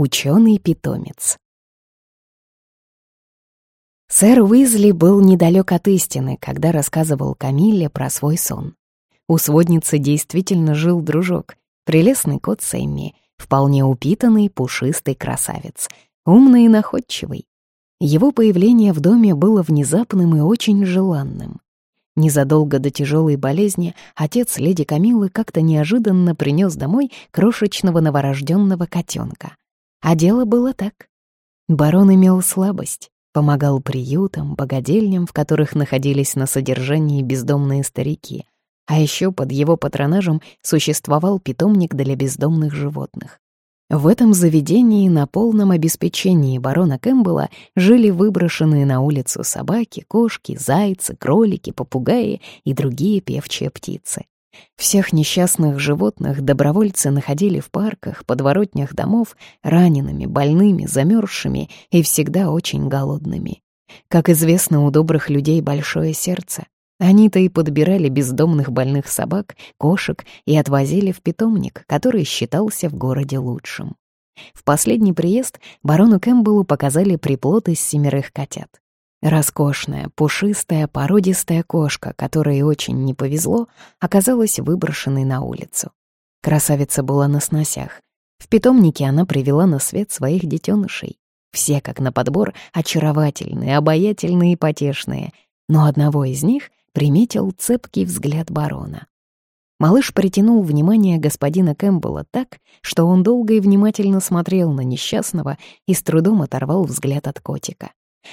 Ученый-питомец. Сэр Уизли был недалек от истины, когда рассказывал Камилле про свой сон. У сводницы действительно жил дружок, прелестный кот Сэмми, вполне упитанный, пушистый красавец, умный и находчивый. Его появление в доме было внезапным и очень желанным. Незадолго до тяжелой болезни отец леди Камилы как-то неожиданно принес домой крошечного новорожденного котенка. А дело было так. Барон имел слабость, помогал приютам, богадельням, в которых находились на содержании бездомные старики, а еще под его патронажем существовал питомник для бездомных животных. В этом заведении на полном обеспечении барона Кэмпбелла жили выброшенные на улицу собаки, кошки, зайцы, кролики, попугаи и другие певчие птицы. Всех несчастных животных добровольцы находили в парках, подворотнях домов, ранеными, больными, замерзшими и всегда очень голодными. Как известно, у добрых людей большое сердце. Они-то и подбирали бездомных больных собак, кошек и отвозили в питомник, который считался в городе лучшим. В последний приезд барону Кэмпбеллу показали приплод из семерых котят. Роскошная, пушистая, породистая кошка, которой очень не повезло, оказалась выброшенной на улицу. Красавица была на сносях. В питомнике она привела на свет своих детенышей. Все, как на подбор, очаровательные, обаятельные и потешные, но одного из них приметил цепкий взгляд барона. Малыш притянул внимание господина Кэмпбелла так, что он долго и внимательно смотрел на несчастного и с трудом оторвал взгляд от котика.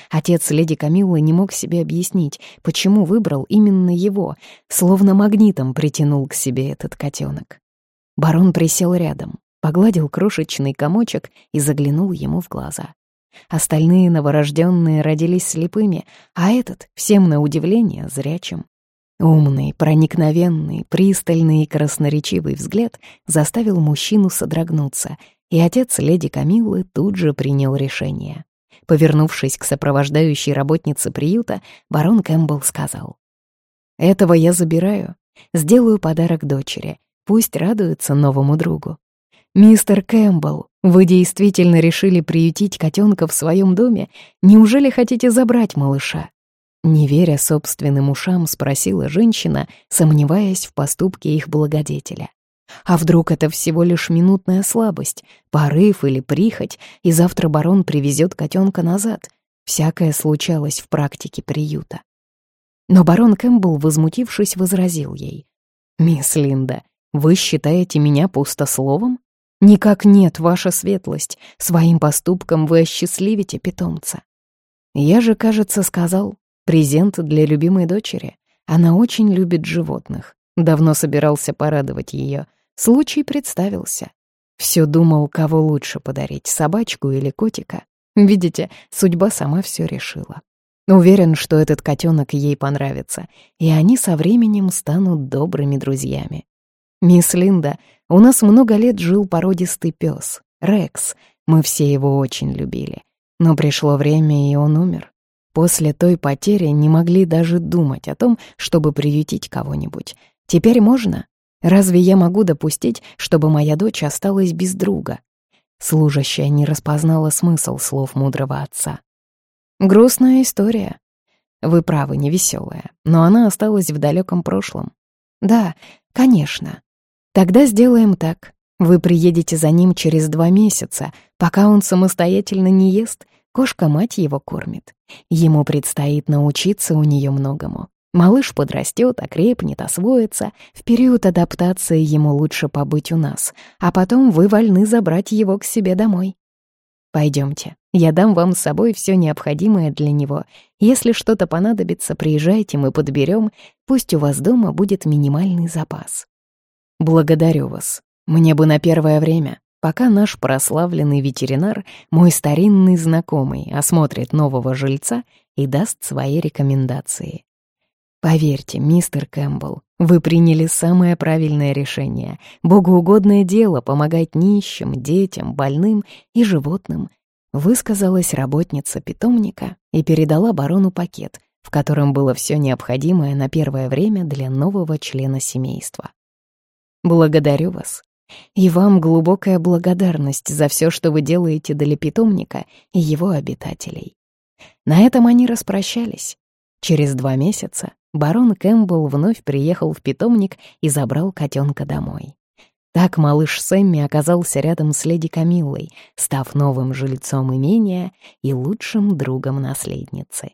Отец леди Камиллы не мог себе объяснить, почему выбрал именно его, словно магнитом притянул к себе этот котенок. Барон присел рядом, погладил крошечный комочек и заглянул ему в глаза. Остальные новорожденные родились слепыми, а этот, всем на удивление, зрячим. Умный, проникновенный, пристальный и красноречивый взгляд заставил мужчину содрогнуться, и отец леди Камиллы тут же принял решение. Повернувшись к сопровождающей работнице приюта, барон Кэмпбелл сказал. «Этого я забираю. Сделаю подарок дочери. Пусть радуется новому другу. Мистер Кэмпбелл, вы действительно решили приютить котенка в своем доме? Неужели хотите забрать малыша?» Не веря собственным ушам, спросила женщина, сомневаясь в поступке их благодетеля. А вдруг это всего лишь минутная слабость, порыв или прихоть, и завтра барон привезет котенка назад? Всякое случалось в практике приюта. Но барон Кэмпбелл, возмутившись, возразил ей. «Мисс Линда, вы считаете меня пустословом? Никак нет, ваша светлость. Своим поступком вы осчастливите питомца. Я же, кажется, сказал, презент для любимой дочери. Она очень любит животных. Давно собирался порадовать ее. Случай представился. Все думал, кого лучше подарить, собачку или котика. Видите, судьба сама все решила. Уверен, что этот котенок ей понравится, и они со временем станут добрыми друзьями. Мисс Линда, у нас много лет жил породистый пес, Рекс. Мы все его очень любили. Но пришло время, и он умер. После той потери не могли даже думать о том, чтобы приютить кого-нибудь. Теперь можно? Разве я могу допустить, чтобы моя дочь осталась без друга? Служащая не распознала смысл слов мудрого отца. Грустная история. Вы правы, невеселая, но она осталась в далеком прошлом. Да, конечно. Тогда сделаем так. Вы приедете за ним через два месяца, пока он самостоятельно не ест, кошка-мать его кормит. Ему предстоит научиться у нее многому. Малыш подрастет, окрепнет, освоится. В период адаптации ему лучше побыть у нас, а потом вы вольны забрать его к себе домой. Пойдемте, я дам вам с собой все необходимое для него. Если что-то понадобится, приезжайте, мы подберем. Пусть у вас дома будет минимальный запас. Благодарю вас. Мне бы на первое время, пока наш прославленный ветеринар, мой старинный знакомый, осмотрит нового жильца и даст свои рекомендации. Поверьте, мистер Кэмпбелл, вы приняли самое правильное решение. Богоугодное дело помогать нищим, детям, больным и животным. Высказалась работница питомника и передала барону пакет, в котором было все необходимое на первое время для нового члена семейства. «Благодарю вас. И вам глубокая благодарность за все, что вы делаете для питомника и его обитателей. На этом они распрощались. Через два месяца барон Кэмпбелл вновь приехал в питомник и забрал котенка домой. Так малыш Сэмми оказался рядом с леди Камиллой, став новым жильцом имения и лучшим другом наследницы.